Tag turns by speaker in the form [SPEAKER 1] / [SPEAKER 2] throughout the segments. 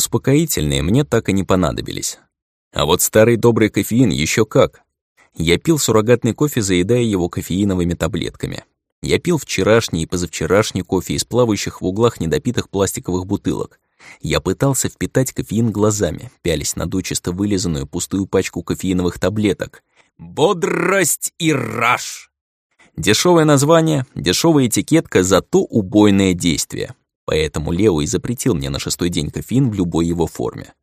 [SPEAKER 1] Успокоительные мне так и не понадобились. А вот старый добрый кофеин еще как. Я пил суррогатный кофе, заедая его кофеиновыми таблетками. Я пил вчерашний и позавчерашний кофе из плавающих в углах недопитых пластиковых бутылок. Я пытался впитать кофеин глазами, пялись на дочисто вылизанную пустую пачку кофеиновых таблеток. «Бодрость и раш!» Дешевое название, дешевая этикетка, зато убойное действие. Поэтому Лео и запретил мне на шестой день кофеин в любой его форме.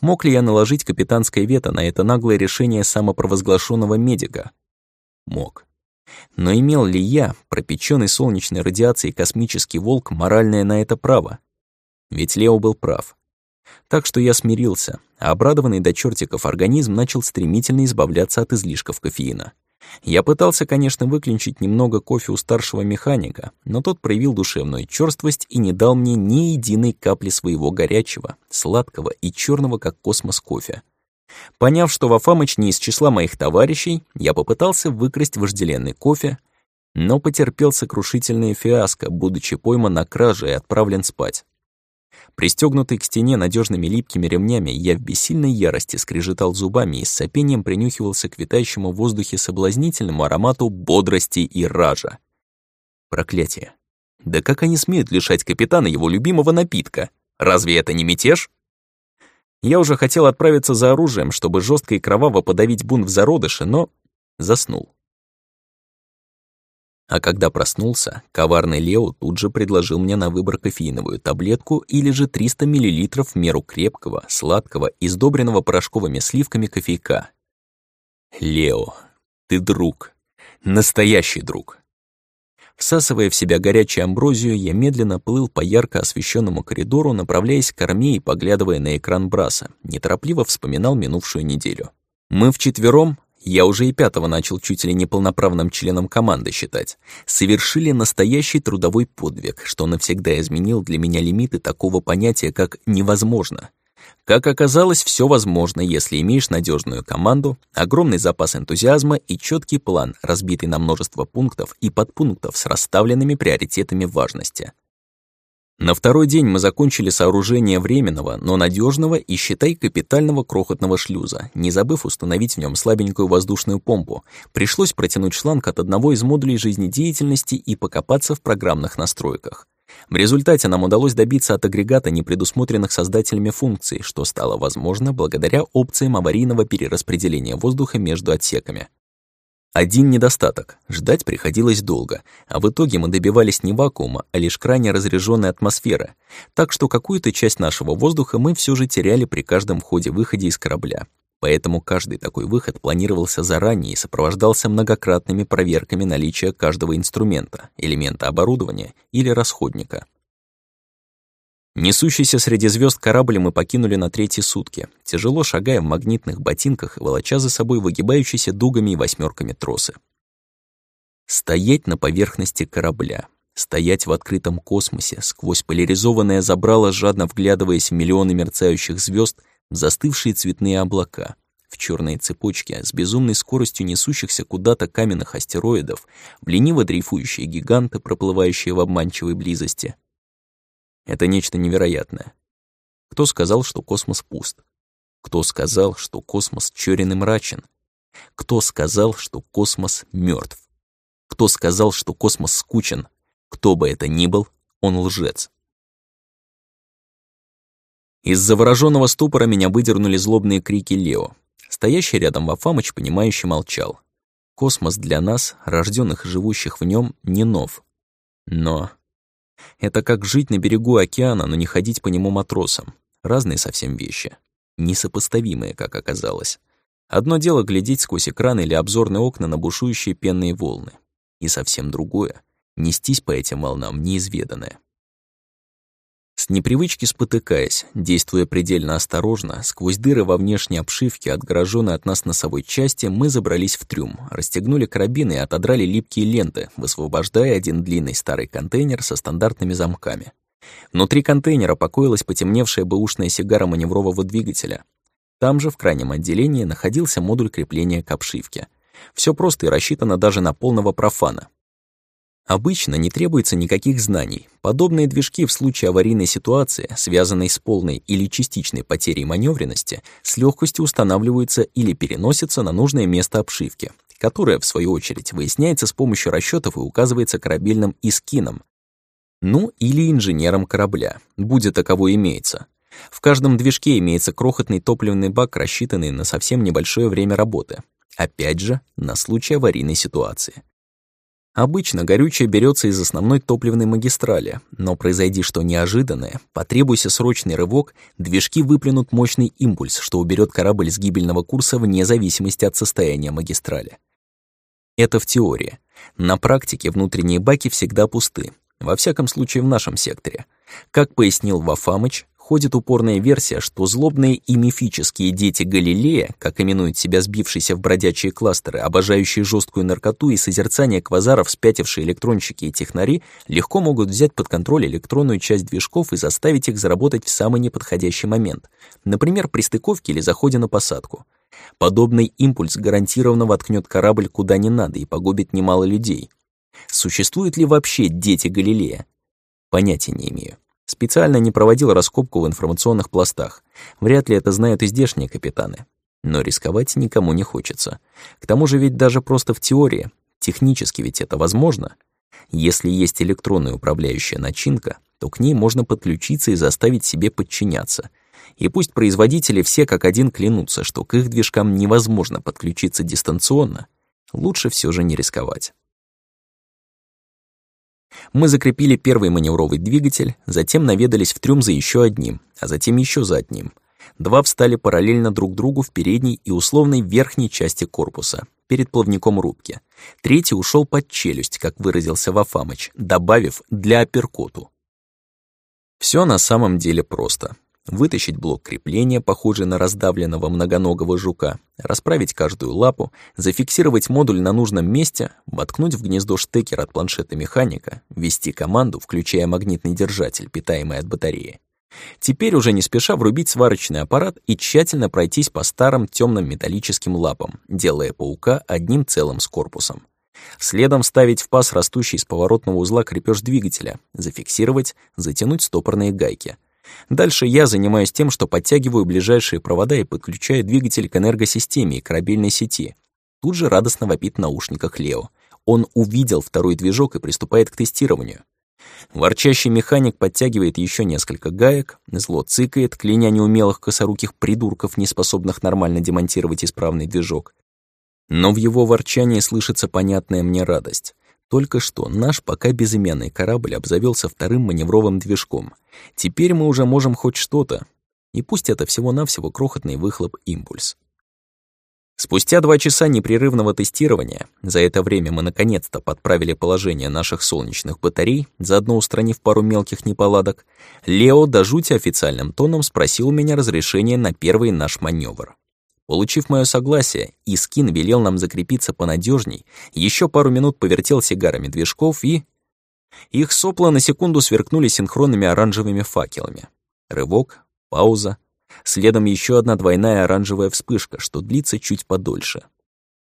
[SPEAKER 1] Мог ли я наложить капитанское вето на это наглое решение самопровозглашенного медика? Мог. Но имел ли я, пропеченный солнечной радиацией космический волк, моральное на это право? Ведь Лео был прав. Так что я смирился, а обрадованный до чертиков организм начал стремительно избавляться от излишков кофеина. Я пытался, конечно, выключить немного кофе у старшего механика, но тот проявил душевную чёрствость и не дал мне ни единой капли своего горячего, сладкого и черного как космос кофе. Поняв, что Вафамыч не из числа моих товарищей, я попытался выкрасть вожделенный кофе, но потерпел сокрушительное фиаско, будучи пойман на краже и отправлен спать. Пристегнутый к стене надежными липкими ремнями, я в бессильной ярости скрежетал зубами и с сопением принюхивался к витающему в воздухе соблазнительному аромату бодрости и ража. Проклятие. Да как они смеют лишать капитана его любимого напитка? Разве это не мятеж? Я уже хотел отправиться за оружием, чтобы жестко и кроваво подавить бунт в зародыше, но заснул. А когда проснулся, коварный Лео тут же предложил мне на выбор кофеиновую таблетку или же 300 мл в меру крепкого, сладкого и сдобренного порошковыми сливками кофейка. «Лео, ты друг. Настоящий друг». Всасывая в себя горячую амброзию, я медленно плыл по ярко освещенному коридору, направляясь к корме и поглядывая на экран Браса, неторопливо вспоминал минувшую неделю. Мы вчетвером, я уже и пятого начал чуть ли не полноправным членом команды считать, совершили настоящий трудовой подвиг, что навсегда изменил для меня лимиты такого понятия, как «невозможно». Как оказалось, все возможно, если имеешь надежную команду, огромный запас энтузиазма и четкий план, разбитый на множество пунктов и подпунктов с расставленными приоритетами важности. На второй день мы закончили сооружение временного, но надежного и, считай, капитального крохотного шлюза, не забыв установить в нем слабенькую воздушную помпу. Пришлось протянуть шланг от одного из модулей жизнедеятельности и покопаться в программных настройках. В результате нам удалось добиться от агрегата непредусмотренных создателями функций, что стало возможно благодаря опциям аварийного перераспределения воздуха между отсеками. Один недостаток — ждать приходилось долго, а в итоге мы добивались не вакуума, а лишь крайне разряженной атмосферы, так что какую-то часть нашего воздуха мы все же теряли при каждом входе-выходе из корабля. Поэтому каждый такой выход планировался заранее и сопровождался многократными проверками наличия каждого инструмента, элемента оборудования или расходника. Несущийся среди звезд корабль мы покинули на третьи сутки, тяжело шагая в магнитных ботинках и волоча за собой выгибающиеся дугами и восьмерками тросы. Стоять на поверхности корабля, стоять в открытом космосе, сквозь поляризованное забрало, жадно вглядываясь в миллионы мерцающих звезд, застывшие цветные облака, в черные цепочки с безумной скоростью несущихся куда-то каменных астероидов, в лениво дрейфующие гиганты, проплывающие в обманчивой близости — это нечто невероятное. Кто сказал, что космос пуст? Кто сказал, что космос черен и мрачен? Кто сказал, что космос мертв? Кто сказал, что космос скучен? Кто бы это ни был, он лжец. Из завороженного ступора меня выдернули злобные крики Лео. Стоящий рядом Вафамыч, понимающе молчал. Космос для нас, рожденных и живущих в нем, не нов. Но это как жить на берегу океана, но не ходить по нему матросам. Разные совсем вещи. Несопоставимые, как оказалось. Одно дело глядеть сквозь экран или обзорные окна на бушующие пенные волны. И совсем другое — нестись по этим волнам неизведанное. С непривычки спотыкаясь, действуя предельно осторожно, сквозь дыры во внешней обшивке, отгороженной от нас носовой части, мы забрались в трюм, расстегнули карабины и отодрали липкие ленты, высвобождая один длинный старый контейнер со стандартными замками. Внутри контейнера покоилась потемневшая бэушная сигара маневрового двигателя. Там же, в крайнем отделении, находился модуль крепления к обшивке. Все просто и рассчитано даже на полного профана. Обычно не требуется никаких знаний. Подобные движки в случае аварийной ситуации, связанной с полной или частичной потерей маневренности, с легкостью устанавливаются или переносятся на нужное место обшивки, которое, в свою очередь, выясняется с помощью расчетов и указывается корабельным искином, ну или инженером корабля, будь таково имеется. В каждом движке имеется крохотный топливный бак, рассчитанный на совсем небольшое время работы. Опять же, на случай аварийной ситуации. Обычно горючее берется из основной топливной магистрали, но произойди что неожиданное, потребуйся срочный рывок, движки выплюнут мощный импульс, что уберет корабль с гибельного курса вне зависимости от состояния магистрали. Это в теории. На практике внутренние баки всегда пусты, во всяком случае в нашем секторе. Как пояснил Вафамыч, ходит упорная версия, что злобные и мифические дети Галилея, как именуют себя сбившиеся в бродячие кластеры, обожающие жесткую наркоту и созерцание квазаров спятившие электронщики и технари, легко могут взять под контроль электронную часть движков и заставить их заработать в самый неподходящий момент, например, при стыковке или заходе на посадку. Подобный импульс гарантированно воткнет корабль куда не надо и погубит немало людей. Существуют ли вообще дети Галилея? Понятия не имею. Специально не проводил раскопку в информационных пластах. Вряд ли это знают и здешние капитаны. Но рисковать никому не хочется. К тому же ведь даже просто в теории, технически ведь это возможно. Если есть электронная управляющая начинка, то к ней можно подключиться и заставить себе подчиняться. И пусть производители все как один клянутся, что к их движкам невозможно подключиться дистанционно, лучше все же не рисковать. Мы закрепили первый маневровый двигатель, затем наведались в трюм за еще одним, а затем еще за одним. Два встали параллельно друг другу в передней и условной верхней части корпуса, перед плавником рубки. Третий ушел под челюсть, как выразился Вафамыч, добавив «для апперкоту». Все на самом деле просто вытащить блок крепления, похожий на раздавленного многоногого жука, расправить каждую лапу, зафиксировать модуль на нужном месте, воткнуть в гнездо штекер от планшета механика, ввести команду, включая магнитный держатель, питаемый от батареи. Теперь уже не спеша врубить сварочный аппарат и тщательно пройтись по старым темным металлическим лапам, делая паука одним целым с корпусом. Следом ставить в паз растущий из поворотного узла крепеж двигателя, зафиксировать, затянуть стопорные гайки — Дальше я занимаюсь тем, что подтягиваю ближайшие провода и подключаю двигатель к энергосистеме и корабельной сети. Тут же радостно вопит в наушниках Лео. Он увидел второй движок и приступает к тестированию. Ворчащий механик подтягивает еще несколько гаек, зло цыкает, кляня неумелых косоруких придурков, не способных нормально демонтировать исправный движок. Но в его ворчании слышится понятная мне радость. Только что наш пока безымянный корабль обзавелся вторым маневровым движком. Теперь мы уже можем хоть что-то. И пусть это всего-навсего крохотный выхлоп-импульс. Спустя два часа непрерывного тестирования, за это время мы наконец-то подправили положение наших солнечных батарей, заодно устранив пару мелких неполадок, Лео до жути официальным тоном спросил у меня разрешение на первый наш маневр. Получив мое согласие, Искин велел нам закрепиться понадежней, еще пару минут повертел сигарами движков и... Их сопла на секунду сверкнули синхронными оранжевыми факелами. Рывок, пауза, следом еще одна двойная оранжевая вспышка, что длится чуть подольше.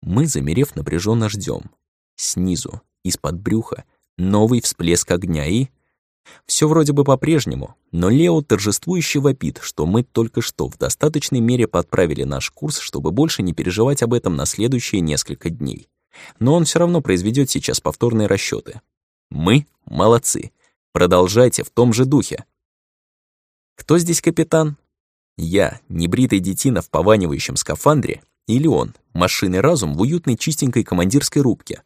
[SPEAKER 1] Мы, замерев, напряженно ждем. Снизу, из-под брюха, новый всплеск огня и... Все вроде бы по-прежнему, но Лео торжествующе вопит, что мы только что в достаточной мере подправили наш курс, чтобы больше не переживать об этом на следующие несколько дней. Но он все равно произведет сейчас повторные расчеты. Мы молодцы. Продолжайте в том же духе. Кто здесь капитан? Я, небритый детина в пованивающем скафандре, или он, машинный разум в уютной чистенькой командирской рубке,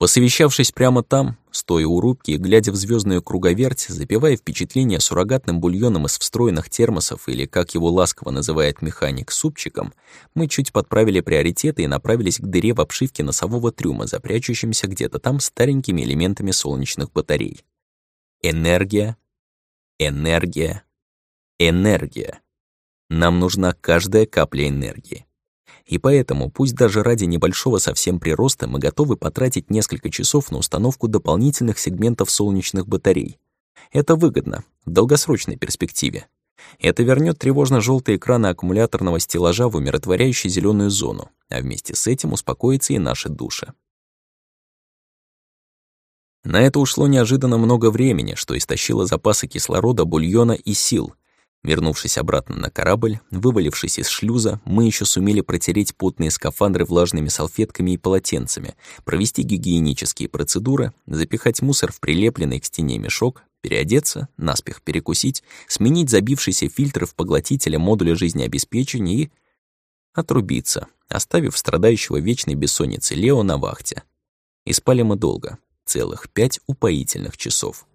[SPEAKER 1] Посовещавшись прямо там, стоя у рубки и глядя в звездную круговерть, запивая впечатление суррогатным бульоном из встроенных термосов или, как его ласково называет механик, супчиком, мы чуть подправили приоритеты и направились к дыре в обшивке носового трюма, запрячущимся где-то там старенькими элементами солнечных батарей. Энергия, энергия, энергия. Нам нужна каждая капля энергии. И поэтому, пусть даже ради небольшого совсем прироста, мы готовы потратить несколько часов на установку дополнительных сегментов солнечных батарей. Это выгодно, в долгосрочной перспективе. Это вернет тревожно желтые экраны аккумуляторного стеллажа в умиротворяющую зеленую зону, а вместе с этим успокоится и наши души. На это ушло неожиданно много времени, что истощило запасы кислорода, бульона и сил. Вернувшись обратно на корабль, вывалившись из шлюза, мы еще сумели протереть потные скафандры влажными салфетками и полотенцами, провести гигиенические процедуры, запихать мусор в прилепленный к стене мешок, переодеться, наспех перекусить, сменить забившийся фильтр в поглотителе модуля жизнеобеспечения и отрубиться, оставив страдающего вечной бессонницей Лео на вахте. И спали мы долго, целых пять упоительных часов.